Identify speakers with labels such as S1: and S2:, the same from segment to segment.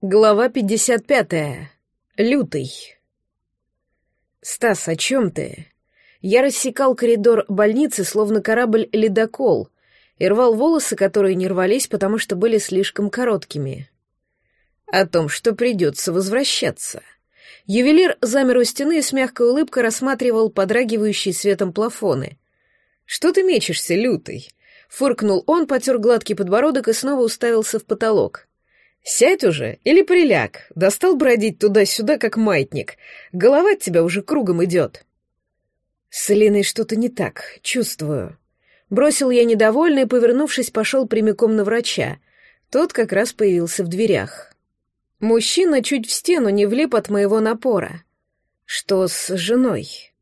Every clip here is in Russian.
S1: Глава 55. Лютый. «Стас, о чем ты?» Я рассекал коридор больницы, словно корабль-ледокол, и рвал волосы, которые не рвались, потому что были слишком короткими. О том, что придется возвращаться. Ювелир замер у стены и с мягкой улыбкой рассматривал подрагивающие светом плафоны. «Что ты мечешься, лютый?» Фыркнул он, потер гладкий подбородок и снова уставился в потолок. «Сядь уже или приляг. Достал бродить туда-сюда, как маятник. Голова от тебя уже кругом идет». «С Элиной что-то не так, чувствую». Бросил я недовольно и, повернувшись, пошел прямиком на врача. Тот как раз появился в дверях. Мужчина чуть в стену не влип от моего напора. «Что с женой?»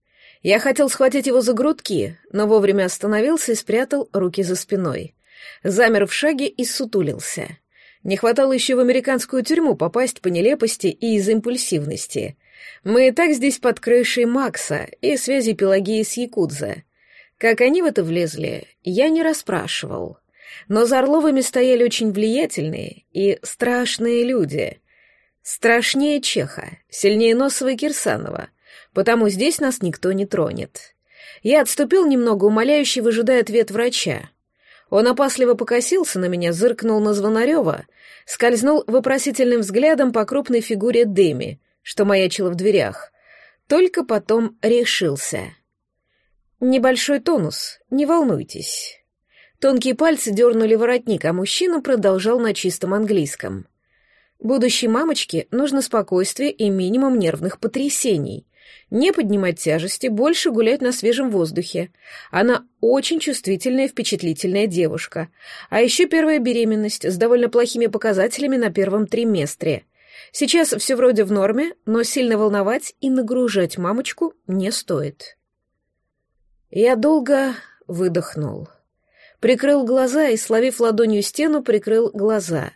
S1: Я хотел схватить его за грудки, но вовремя остановился и спрятал руки за спиной. Замер в шаге и сутулился. Не хватало еще в американскую тюрьму попасть по нелепости и из импульсивности. Мы и так здесь под крышей Макса и связи Пелагеи с Якудза. Как они в это влезли, я не расспрашивал. Но за Орловыми стояли очень влиятельные и страшные люди. Страшнее Чеха, сильнее Носова и Кирсанова, потому здесь нас никто не тронет. Я отступил немного, умоляюще выжидая ответ врача. Он опасливо покосился на меня, зыркнул на Звонарева, скользнул вопросительным взглядом по крупной фигуре Дэми, что маячила в дверях. Только потом решился. «Небольшой тонус, не волнуйтесь». Тонкие пальцы дернули воротник, а мужчина продолжал на чистом английском. «Будущей мамочке нужно спокойствие и минимум нервных потрясений не поднимать тяжести, больше гулять на свежем воздухе. Она очень чувствительная впечатлительная девушка. А еще первая беременность с довольно плохими показателями на первом триместре. Сейчас все вроде в норме, но сильно волновать и нагружать мамочку не стоит. Я долго выдохнул. Прикрыл глаза и, словив ладонью стену, прикрыл глаза.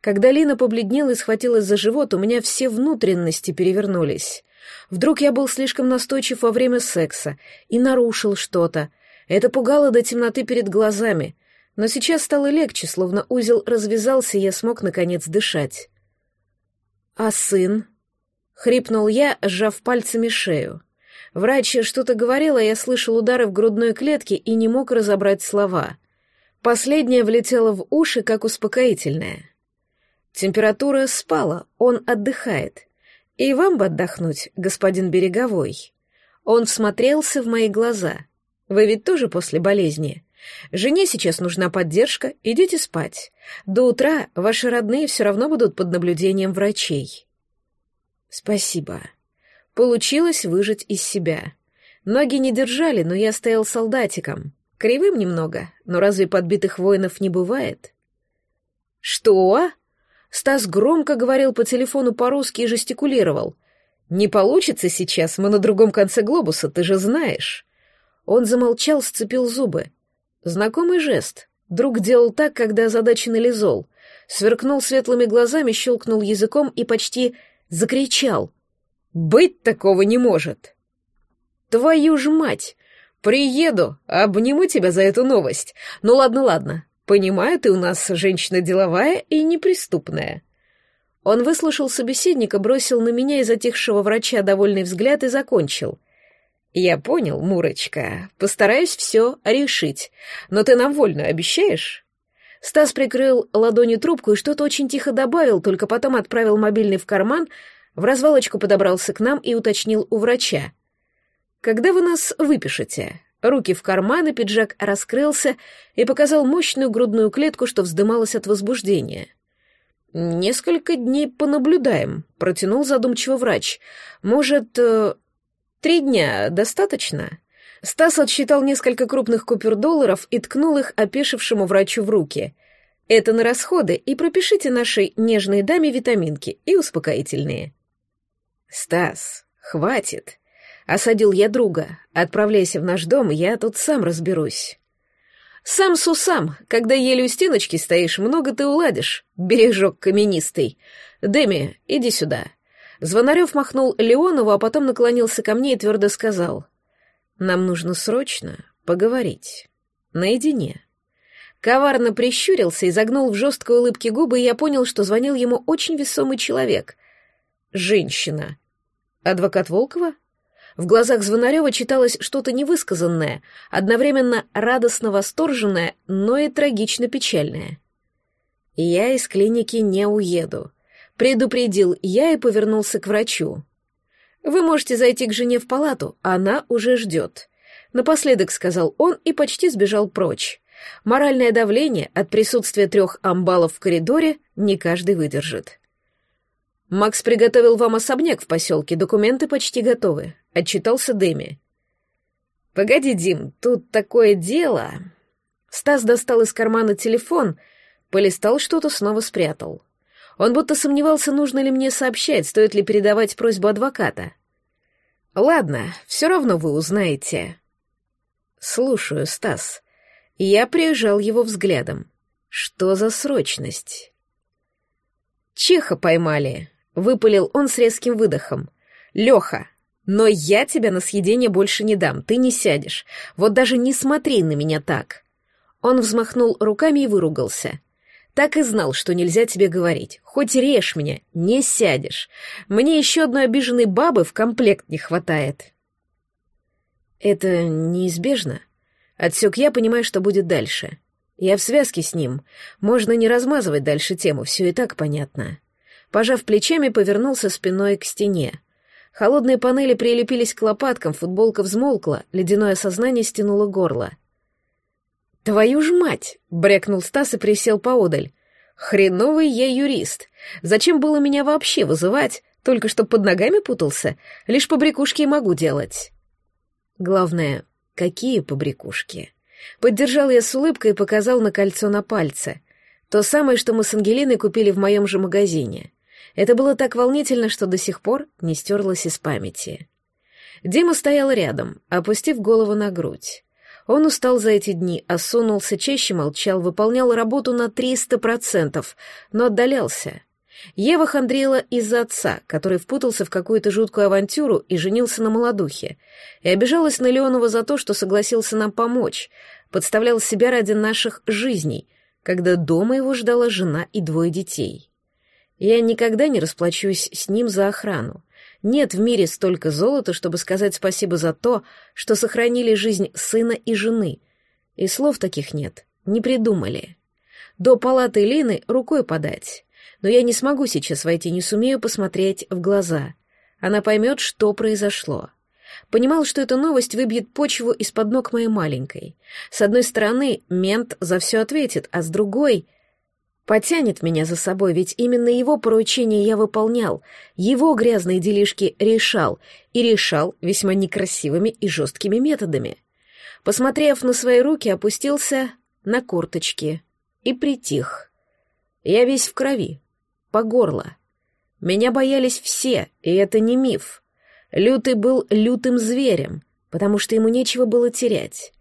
S1: Когда Лина побледнела и схватилась за живот, у меня все внутренности перевернулись. Вдруг я был слишком настойчив во время секса и нарушил что-то. Это пугало до темноты перед глазами, но сейчас стало легче, словно узел развязался, и я смог, наконец, дышать. «А сын?» — хрипнул я, сжав пальцами шею. Врач что-то говорила, я слышал удары в грудной клетке и не мог разобрать слова. Последнее влетело в уши, как успокоительное. Температура спала, он отдыхает. «И вам бы отдохнуть, господин Береговой». Он всмотрелся в мои глаза. «Вы ведь тоже после болезни. Жене сейчас нужна поддержка, идите спать. До утра ваши родные все равно будут под наблюдением врачей». «Спасибо». Получилось выжить из себя. Ноги не держали, но я стоял солдатиком. Кривым немного, но разве подбитых воинов не бывает? «Что?» Стас громко говорил по телефону по-русски и жестикулировал. «Не получится сейчас, мы на другом конце глобуса, ты же знаешь». Он замолчал, сцепил зубы. Знакомый жест. Друг делал так, когда озадаченный лизол. Сверкнул светлыми глазами, щелкнул языком и почти закричал. «Быть такого не может!» «Твою ж мать! Приеду, обниму тебя за эту новость. Ну ладно, ладно, Понимаю, ты у нас женщина деловая и неприступная. Он выслушал собеседника, бросил на меня и затихшего врача довольный взгляд и закончил. Я понял, Мурочка. Постараюсь все решить. Но ты нам вольно обещаешь? Стас прикрыл ладонью трубку и что-то очень тихо добавил, только потом отправил мобильный в карман, в развалочку подобрался к нам и уточнил у врача. «Когда вы нас выпишете?» Руки в карманы, пиджак раскрылся и показал мощную грудную клетку, что вздымалась от возбуждения. «Несколько дней понаблюдаем», — протянул задумчиво врач. «Может, э, три дня достаточно?» Стас отсчитал несколько крупных купюр долларов и ткнул их опешившему врачу в руки. «Это на расходы, и пропишите нашей нежной даме витаминки и успокоительные». «Стас, хватит», Осадил я друга. Отправляйся в наш дом, я тут сам разберусь. Сам с усам, когда еле у стеночки стоишь, много ты уладишь, бережок каменистый. Дэми, иди сюда. Звонарев махнул Леонову, а потом наклонился ко мне и твердо сказал. Нам нужно срочно поговорить. Наедине. коварно прищурился и загнул в жесткой улыбке губы, и я понял, что звонил ему очень весомый человек. Женщина. Адвокат Волкова? В глазах Звонарева читалось что-то невысказанное, одновременно радостно восторженное, но и трагично печальное. «Я из клиники не уеду», — предупредил я и повернулся к врачу. «Вы можете зайти к жене в палату, она уже ждет», — напоследок сказал он и почти сбежал прочь. Моральное давление от присутствия трех амбалов в коридоре не каждый выдержит. «Макс приготовил вам особняк в поселке, документы почти готовы», — отчитался Дэми. «Погоди, Дим, тут такое дело...» Стас достал из кармана телефон, полистал что-то, снова спрятал. Он будто сомневался, нужно ли мне сообщать, стоит ли передавать просьбу адвоката. «Ладно, все равно вы узнаете». «Слушаю, Стас». Я приезжал его взглядом. «Что за срочность?» «Чеха поймали», — выпалил он с резким выдохом. «Леха, но я тебя на съедение больше не дам, ты не сядешь. Вот даже не смотри на меня так». Он взмахнул руками и выругался. Так и знал, что нельзя тебе говорить. Хоть режь меня, не сядешь. Мне еще одной обиженной бабы в комплект не хватает. Это неизбежно. Отсек я, понимаю, что будет дальше. Я в связке с ним. Можно не размазывать дальше тему, все и так понятно. Пожав плечами, повернулся спиной к стене. Холодные панели прилепились к лопаткам, футболка взмолкла, ледяное сознание стянуло горло — «Твою ж мать!» — брякнул Стас и присел поодаль. «Хреновый я юрист. Зачем было меня вообще вызывать? Только что под ногами путался? Лишь побрякушки и могу делать». Главное, какие побрякушки? Поддержал я с улыбкой и показал на кольцо на пальце. То самое, что мы с Ангелиной купили в моем же магазине. Это было так волнительно, что до сих пор не стерлось из памяти. Дима стоял рядом, опустив голову на грудь. Он устал за эти дни, осунулся, чаще молчал, выполнял работу на 300%, но отдалялся. Ева хандрила из-за отца, который впутался в какую-то жуткую авантюру и женился на молодухе, и обижалась на Леонова за то, что согласился нам помочь, подставлял себя ради наших жизней, когда дома его ждала жена и двое детей. Я никогда не расплачусь с ним за охрану. Нет в мире столько золота, чтобы сказать спасибо за то, что сохранили жизнь сына и жены. И слов таких нет, не придумали. До палаты Лины рукой подать. Но я не смогу сейчас войти, не сумею посмотреть в глаза. Она поймет, что произошло. Понимал, что эта новость выбьет почву из-под ног моей маленькой. С одной стороны, мент за все ответит, а с другой Потянет меня за собой, ведь именно его поручение я выполнял, его грязные делишки решал, и решал весьма некрасивыми и жесткими методами. Посмотрев на свои руки, опустился на корточки и притих. Я весь в крови, по горло. Меня боялись все, и это не миф. Лютый был лютым зверем, потому что ему нечего было терять.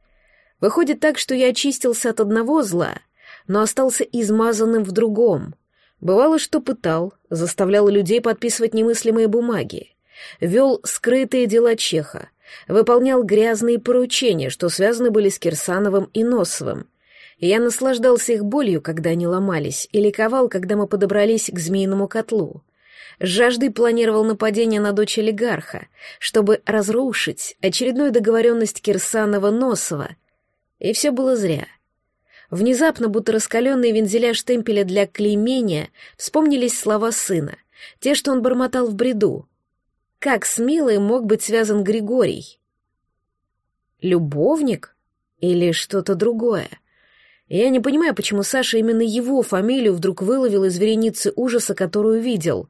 S1: Выходит так, что я очистился от одного зла — но остался измазанным в другом. Бывало, что пытал, заставлял людей подписывать немыслимые бумаги, вел скрытые дела Чеха, выполнял грязные поручения, что связаны были с Кирсановым и Носовым. Я наслаждался их болью, когда они ломались, и ликовал, когда мы подобрались к змеиному котлу. С жаждой планировал нападение на дочь олигарха, чтобы разрушить очередную договоренность Кирсанова-Носова. И все было зря — Внезапно, будто раскаленные вензеля штемпеля для клеймения, вспомнились слова сына, те, что он бормотал в бреду. Как с Милой мог быть связан Григорий? Любовник? Или что-то другое? Я не понимаю, почему Саша именно его фамилию вдруг выловил из вереницы ужаса, которую видел.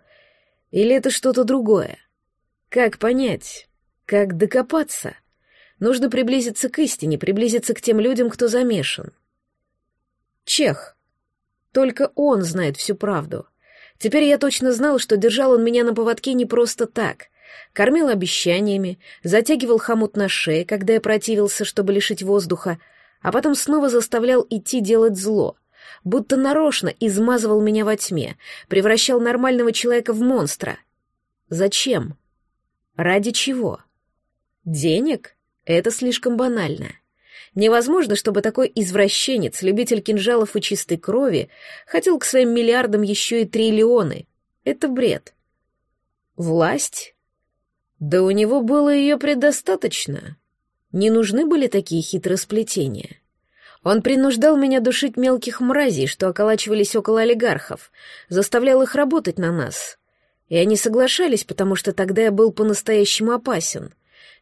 S1: Или это что-то другое? Как понять? Как докопаться? Нужно приблизиться к истине, приблизиться к тем людям, кто замешан. Чех. Только он знает всю правду. Теперь я точно знал, что держал он меня на поводке не просто так. Кормил обещаниями, затягивал хомут на шее, когда я противился, чтобы лишить воздуха, а потом снова заставлял идти делать зло. Будто нарочно измазывал меня во тьме, превращал нормального человека в монстра. Зачем? Ради чего? Денег? Это слишком банально. Невозможно, чтобы такой извращенец, любитель кинжалов и чистой крови, хотел к своим миллиардам еще и триллионы. Это бред. Власть? Да у него было ее предостаточно. Не нужны были такие хитросплетения. Он принуждал меня душить мелких мразей, что околачивались около олигархов, заставлял их работать на нас. И они соглашались, потому что тогда я был по-настоящему опасен.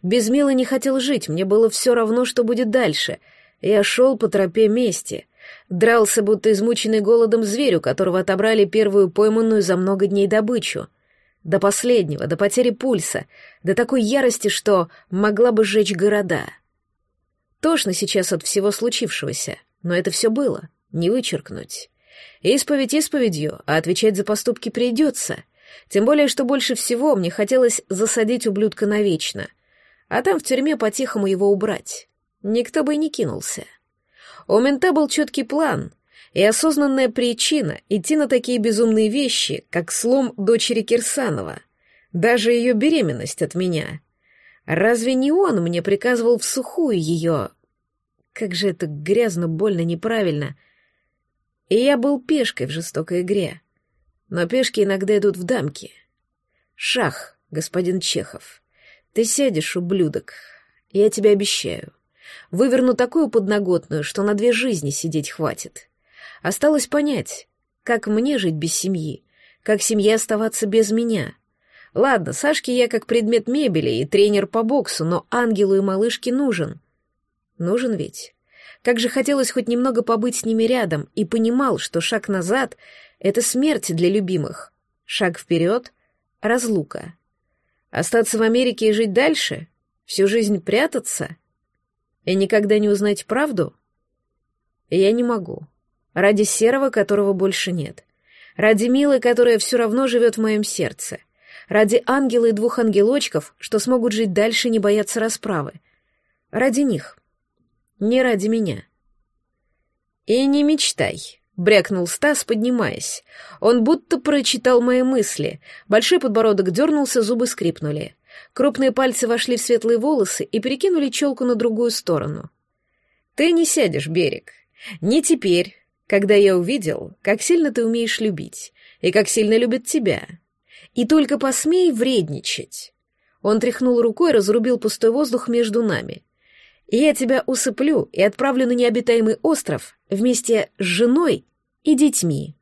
S1: Без Милы не хотел жить, мне было все равно, что будет дальше. Я шел по тропе мести. Дрался, будто измученный голодом зверю, которого отобрали первую пойманную за много дней добычу. До последнего, до потери пульса, до такой ярости, что могла бы сжечь города. Тошно сейчас от всего случившегося, но это все было, не вычеркнуть. Исповедь исповедью, а отвечать за поступки придется. Тем более, что больше всего мне хотелось засадить ублюдка навечно, а там в тюрьме по-тихому его убрать. Никто бы и не кинулся. У мента был четкий план и осознанная причина идти на такие безумные вещи, как слом дочери Кирсанова, даже ее беременность от меня. Разве не он мне приказывал в сухую ее... Как же это грязно, больно, неправильно. И я был пешкой в жестокой игре. Но пешки иногда идут в дамки. Шах, господин Чехов. Ты сядешь, ублюдок. Я тебе обещаю. Выверну такую подноготную, что на две жизни сидеть хватит. Осталось понять, как мне жить без семьи, как семье оставаться без меня. Ладно, Сашке я как предмет мебели и тренер по боксу, но ангелу и малышке нужен. Нужен ведь. Как же хотелось хоть немного побыть с ними рядом, и понимал, что шаг назад — это смерть для любимых. Шаг вперед — разлука. Остаться в Америке и жить дальше? Всю жизнь прятаться? И никогда не узнать правду? Я не могу. Ради серого, которого больше нет. Ради милой, которая все равно живет в моем сердце. Ради ангела и двух ангелочков, что смогут жить дальше и не бояться расправы. Ради них. Не ради меня. И не мечтай, — брякнул Стас, поднимаясь. Он будто прочитал мои мысли. Большой подбородок дернулся, зубы скрипнули. Крупные пальцы вошли в светлые волосы и перекинули челку на другую сторону. «Ты не сядешь, берег. Не теперь, когда я увидел, как сильно ты умеешь любить и как сильно любят тебя. И только посмей вредничать». Он тряхнул рукой и разрубил пустой воздух между нами. Я тебя усыплю и отправлю на необитаемый остров вместе с женой и детьми.